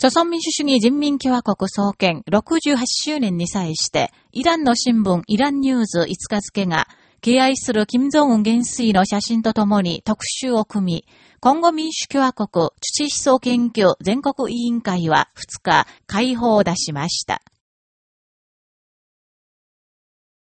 朝鮮民主主義人民共和国創建68周年に際して、イランの新聞イランニューズ5日付が、敬愛する金正恩元帥の写真とともに特集を組み、今後民主共和国土思想研究全国委員会は2日、会放を出しました。